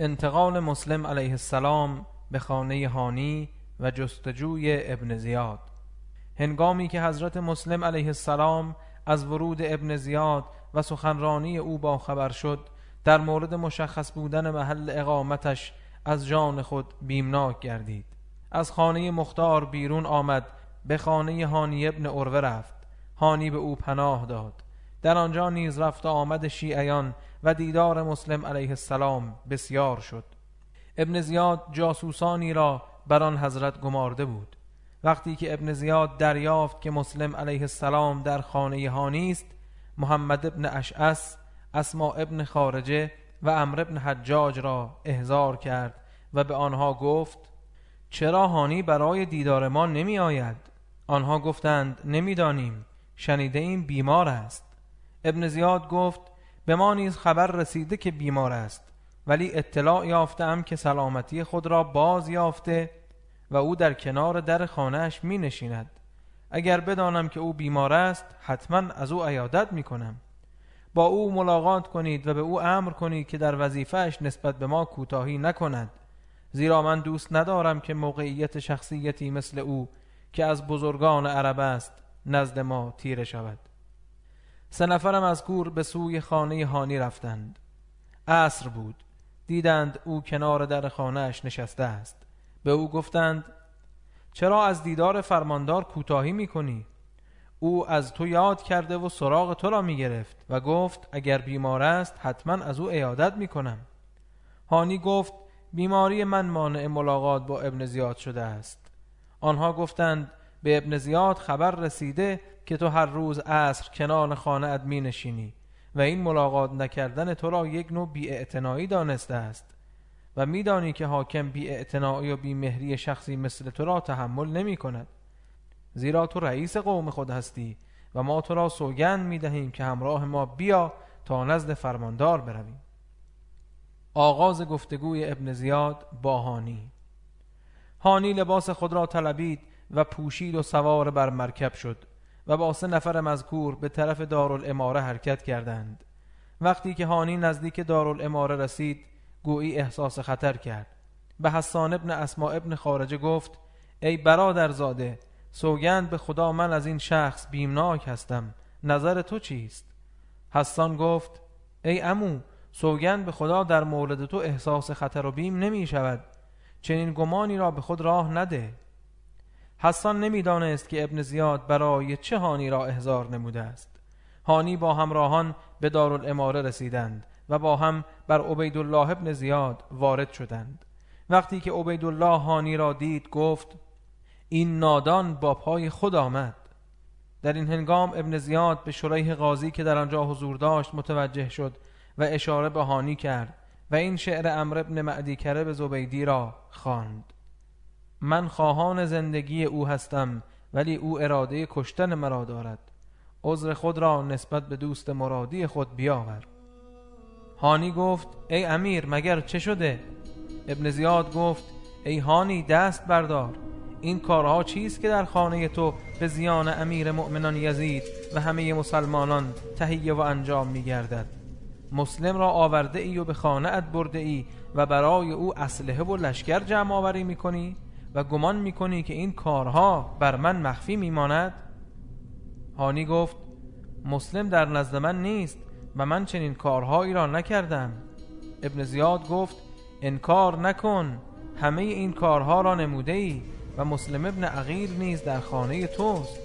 انتقال مسلم علیه السلام به خانه هانی و جستجوی ابن زیاد. هنگامی که حضرت مسلم علیه السلام از ورود ابن زیاد و سخنرانی او با خبر شد در مورد مشخص بودن محل اقامتش از جان خود بیمناک گردید. از خانه مختار بیرون آمد به خانه هانی ابن اروه رفت. هانی به او پناه داد. در آنجا نیز رفت آمد شیعیان و دیدار مسلم علیه السلام بسیار شد. ابن زیاد جاسوسانی را بر آن حضرت گمارده بود. وقتی که ابن زیاد دریافت که مسلم علیه السلام در خانه هانی است محمد ابن اشعس اسما ابن خارجه و امر ابن حجاج را احضار کرد و به آنها گفت چرا هانی برای دیدار ما نمی آید؟ آنها گفتند نمی‌دانیم شنیده این بیمار است. ابن زیاد گفت به ما نیز خبر رسیده که بیمار است ولی اطلاع یافتم که سلامتی خود را باز یافته و او در کنار در خانهاش می نشیند اگر بدانم که او بیمار است حتما از او عیادت می کنم با او ملاقات کنید و به او امر کنید که در وظیفهش نسبت به ما کوتاهی نکند. زیرا من دوست ندارم که موقعیت شخصیتی مثل او که از بزرگان عرب است نزد ما تیره شود. سه نفرم از به سوی خانه هانی رفتند. عصر بود. دیدند او کنار در خانهاش نشسته است. به او گفتند چرا از دیدار فرماندار کوتاهی می‌کنی؟ او از تو یاد کرده و سراغ تو را می گرفت و گفت اگر بیمار است حتما از او عیادت می کنم هانی گفت بیماری من مانع ملاقات با ابن زیاد شده است. آنها گفتند به ابن زیاد خبر رسیده که تو هر روز عصر کنار خانه اد می نشینی و این ملاقات نکردن تو را یک نوع بی دانسته است و میدانی که حاکم بی و بی مهری شخصی مثل تو را تحمل نمی کند زیرا تو رئیس قوم خود هستی و ما تو را سوگند می دهیم که همراه ما بیا تا نزد فرماندار برویم. آغاز گفتگوی ابن زیاد با هانی لباس خود را طلبید و پوشید و سوار بر مرکب شد و با سه نفر مذکور به طرف دارالاماره حرکت کردند. وقتی که هانی نزدیک دارالاماره رسید گویی احساس خطر کرد. به حسان ابن اسما ابن خارجه گفت ای برادر زاده سوگند به خدا من از این شخص بیمناک هستم نظر تو چیست؟ حسان گفت ای امو سوگند به خدا در مورد تو احساس خطر و بیم نمی شود. چنین گمانی را به خود راه نده. حسان نمی‌دانست که ابن زیاد برای چه هانی را احضار نموده است. هانی با همراهان به دارالاماره رسیدند و با هم بر عبیدالله ابن زیاد وارد شدند. وقتی که عبیدالله هانی را دید گفت این نادان با پای خود آمد. در این هنگام ابن زیاد به شریح قاضی که در آنجا حضور داشت متوجه شد و اشاره به هانی کرد. و این شعر امر ابن معدی به زبیدی را خواند. من خواهان زندگی او هستم ولی او اراده کشتن مرا دارد. عذر خود را نسبت به دوست مرادی خود بیاور. هانی گفت ای امیر مگر چه شده؟ ابن زیاد گفت ای هانی دست بردار. این کارها چیست که در خانه تو به زیان امیر مؤمنان یزید و همه مسلمانان تهیه و انجام می گردد مسلم را آورده ای و به خانه ات برده ای و برای او اسلحه و لشکر جمع آوری می کنی و گمان می کنی که این کارها بر من مخفی می ماند هانی گفت مسلم در نزد من نیست و من چنین کارهایی را نکردم. ابن زیاد گفت انکار نکن همه این کارها را نموده ای و مسلم ابن عقیل نیز در خانه توست.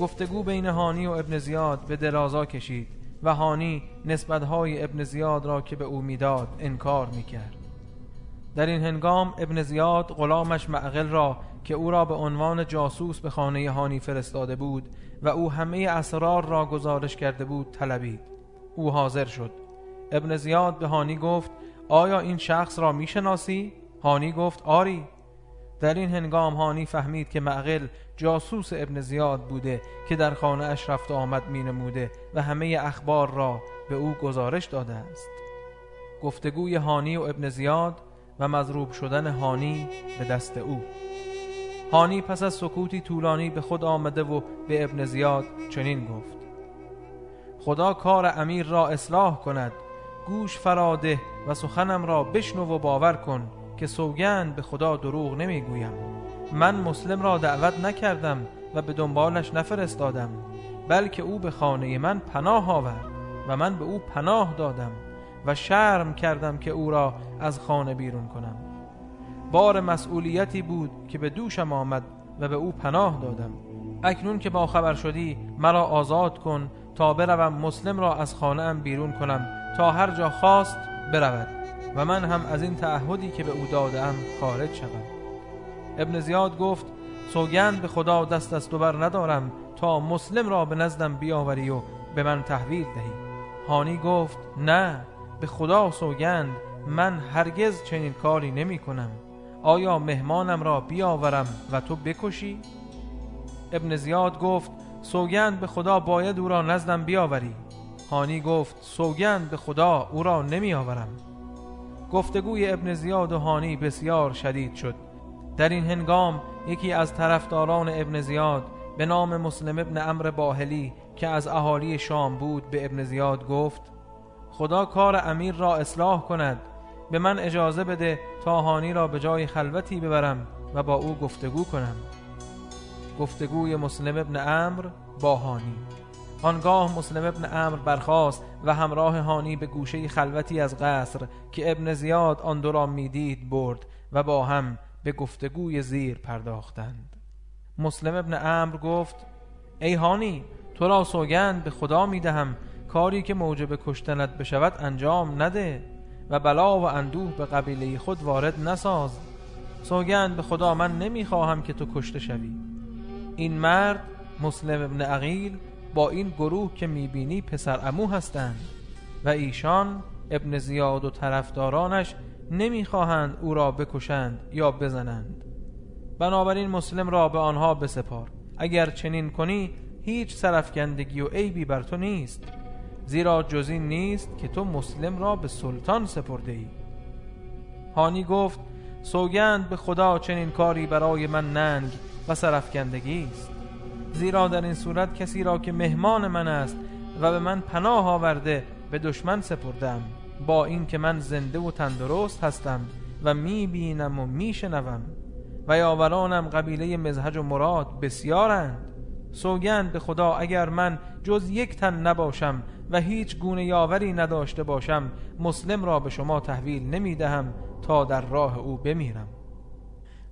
گفتگو بین هانی و ابن زیاد به درازا کشید. و هانی نسبتهای ابن زیاد را که به او می‌داد انکار می‌کرد. در این هنگام ابن زیاد غلامش معقل را که او را به عنوان جاسوس به خانه هانی فرستاده بود و او همه اسرار را گزارش کرده بود طلبید. او حاضر شد. ابن زیاد به هانی گفت آیا این شخص را می‌شناسی؟ هانی گفت آری. در این هنگام هانی فهمید که معقل جاسوس ابن زیاد بوده که در خانه اش رفت آمد می نموده و همه اخبار را به او گزارش داده است. گفتگوی هانی و ابن زیاد و مضروب شدن هانی به دست او. هانی پس از سکوتی طولانی به خود آمده و به ابن زیاد چنین گفت. خدا کار امیر را اصلاح کند. گوش فراده و سخنم را بشنو و باور کن. که سوگند به خدا دروغ نمی‌گویم. من مسلم را دعوت نکردم و به دنبالش نفرستادم بلکه او به خانه من پناه آورد و من به او پناه دادم و شرم کردم که او را از خانه بیرون کنم. بار مسئولیتی بود که به دوشم آمد و به او پناه دادم. اکنون که با خبر شدی مرا آزاد کن تا بروم مسلم را از خانه ام بیرون کنم تا هر جا خواست برود و من هم از این تعهدی که به او دادم خارج شوم. ابن زیاد گفت سوگند به خدا دست از دو بر ندارم تا مسلم را به نزدم بیاوری و به من تحویل دهی. هانی گفت نه به خدا سوگند من هرگز چنین کاری نمی کنم. آیا مهمانم را بیاورم و تو بکشی؟ ابن زیاد گفت سوگند به خدا باید او را نزدم بیاوری. هانی گفت سوگند به خدا او را نمی آورم. گفتگوی ابن زیاد و هانی بسیار شدید شد. در این هنگام یکی از طرفداران ابن زیاد به نام مسلم ابن امر باهلی که از اهالی شام بود به ابن زیاد گفت خدا کار امیر را اصلاح کند. به من اجازه بده تا هانی را به جای خلوتی ببرم و با او گفتگو کنم. گفتگوی مسلم ابن امر با هانی. آنگاه مسلم ابن امر برخاست و همراه هانی به گوشه خلوتی از قصر که ابن زیاد آن دو را می‌دید برد و با هم به گفتگوی زیر پرداختند. مسلم ابن امر گفت ای هانی تو را سوگند به خدا می‌دهم کاری که موجب کشتنت بشود انجام نده و بلا و اندوه به قبیله خود وارد نساز. سوگند به خدا من نمی‌خواهم که تو کشته شوی. این مرد مسلم ابن عقیل با این گروه که می‌بینی پسر امو هستند و ایشان ابن زیاد و طرفدارانش نمی‌خواهند او را بکشند یا بزنند. بنابراین مسلم را به آنها بسپار. اگر چنین کنی هیچ سرفکندگی و عیبی بر تو نیست زیرا جزی نیست که تو مسلم را به سلطان سپرده ای هانی گفت سوگند به خدا چنین کاری برای من ننگ و سرفکندگی است. زیرا در این صورت کسی را که مهمان من است و به من پناه آورده به دشمن سپردم. با اینکه من زنده و تندرست هستم و می بینم و می شنوم و یاورانم قبیله مزهج و مراد بسیارند. سوگند به خدا اگر من جز یک تن نباشم و هیچ گونه یاوری نداشته باشم مسلم را به شما تحویل نمی دهم تا در راه او بمیرم.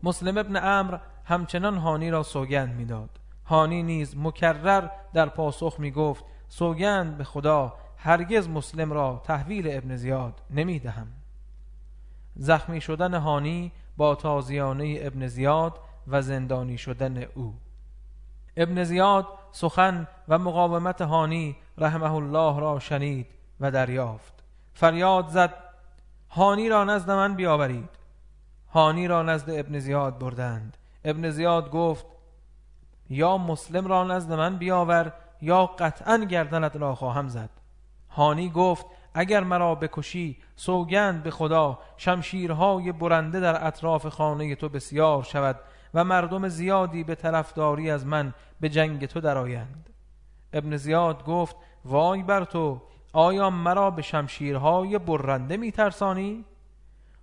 مسلم ابن امر همچنان هانی را سوگند می‌داد. هانی نیز مکرر در پاسخ می گفت سوگند به خدا هرگز مسلم را تحویل ابن زیاد نمی دهم زخمی شدن هانی با تازیانه ابن زیاد و زندانی شدن او. ابن زیاد سخن و مقاومت هانی رحمه الله را شنید و دریافت. فریاد زد هانی را نزد من بیاورید. هانی را نزد ابن زیاد بردند. ابن زیاد گفت یا مسلم را نزد من بیاور یا قطعا گردنت را خواهم زد. هانی گفت اگر مرا بکشی سوگند به خدا شمشیرهای برنده در اطراف خانه تو بسیار شود و مردم زیادی به طرفداری از من به جنگ تو درآیند. ابن زیاد گفت وای بر تو آیا مرا به شمشیرهای برنده میترسانی؟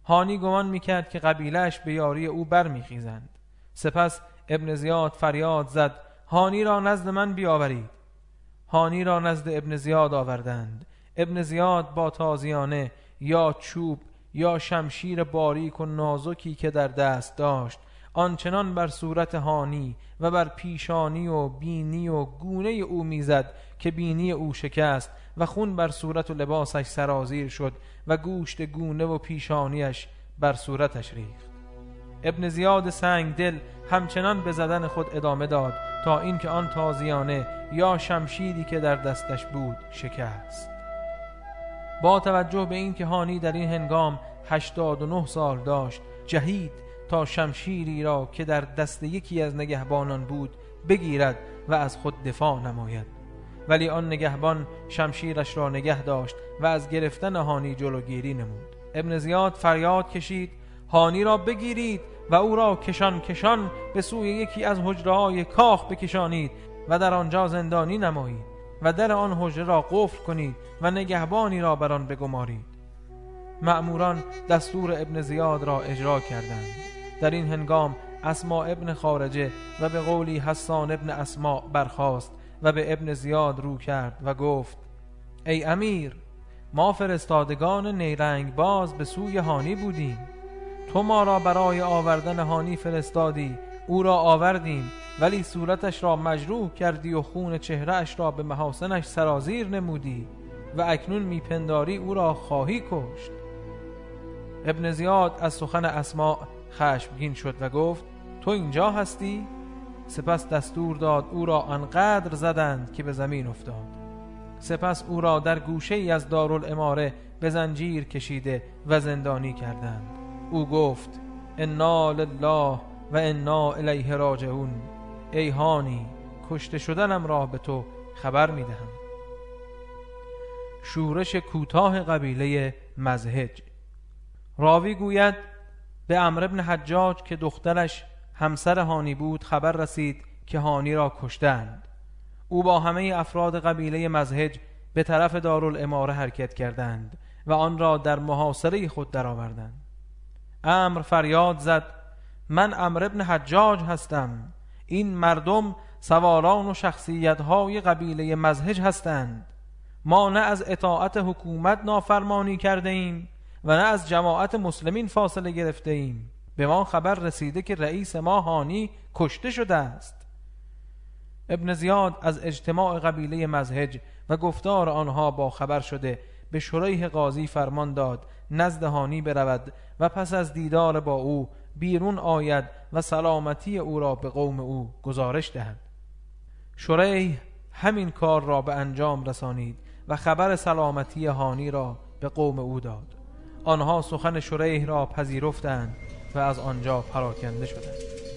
هانی گمان می‌کرد که قبیلش به یاری او برمیخیزند. سپس ابن زیاد فریاد زد هانی را نزد من بیاورید. هانی را نزد ابن زیاد آوردند. ابن زیاد با تازیانه یا چوب یا شمشیر باریک و نازکی که در دست داشت آنچنان بر صورت هانی و بر پیشانی و بینی و گونه او می‌زد که بینی او شکست و خون بر صورت و لباسش سرازیر شد و گوشت گونه و پیشانیش بر صورتش ریخت. ابن زیاد سنگ دل همچنان به زدن خود ادامه داد تا اینکه آن تازیانه یا شمشیری که در دستش بود شکست. با توجه به اینکه هانی در این هنگام هشتاد و نه سال داشت جهید تا شمشیری را که در دست یکی از نگهبانان بود بگیرد و از خود دفاع نماید. ولی آن نگهبان شمشیرش را نگه داشت و از گرفتن هانی جلوگیری نمود. ابن زیاد فریاد کشید هانی را بگیرید و او را کشان کشان به سوی یکی از حجره کاخ بکشانید و در آنجا زندانی نمایید و در آن حجره را قفل کنید و نگهبانی را بر آن بگمارید. مأموران دستور ابن زیاد را اجرا کردند. در این هنگام اسما ابن خارجه و به قولی حسان ابن اسما برخاست و به ابن زیاد رو کرد و گفت ای امیر ما فرستادگان نیرنگ باز به سوی هانی بودیم. تو ما را برای آوردن هانی فرستادی او را آوردیم ولی صورتش را مجروح کردی و خون چهرهش را به محاسنش سرازیر نمودی و اکنون میپنداری او را خواهی کشت. ابن زیاد از سخن اسماع خشمگین شد و گفت تو اینجا هستی؟ سپس دستور داد او را آنقدر زدند که به زمین افتاد. سپس او را در گوشه ای از دارالاماره به زنجیر کشیده و زندانی کردند. او گفت انا لله و انا الیه راجعون. ای هانی کشته شدنم را به تو خبر می‌دهم. شورش کوتاه قبیله مزهج. راوی گوید به امر ابن حجاج که دخترش همسر هانی بود خبر رسید که هانی را کشتند. او با همه افراد قبیله مزهج به طرف دارالاماره حرکت کردند و آن را در محاصره خود درآوردند. امر فریاد زد. من امر ابن حجاج هستم. این مردم سواران و شخصیت های قبیله مزهج هستند. ما نه از اطاعت حکومت نافرمانی کرده ایم و نه از جماعت مسلمین فاصله گرفته ایم به ما خبر رسیده که رئیس ما هانی کشته شده است. ابن زیاد از اجتماع قبیله مزهج و گفتار آنها با خبر شده به شریح قاضی فرمان داد نزد هانی برود و پس از دیدار با او بیرون آید و سلامتی او را به قوم او گزارش دهد. شریح همین کار را به انجام رسانید و خبر سلامتی هانی را به قوم او داد. آنها سخن شریح را پذیرفتند و از آنجا پراکنده شدند.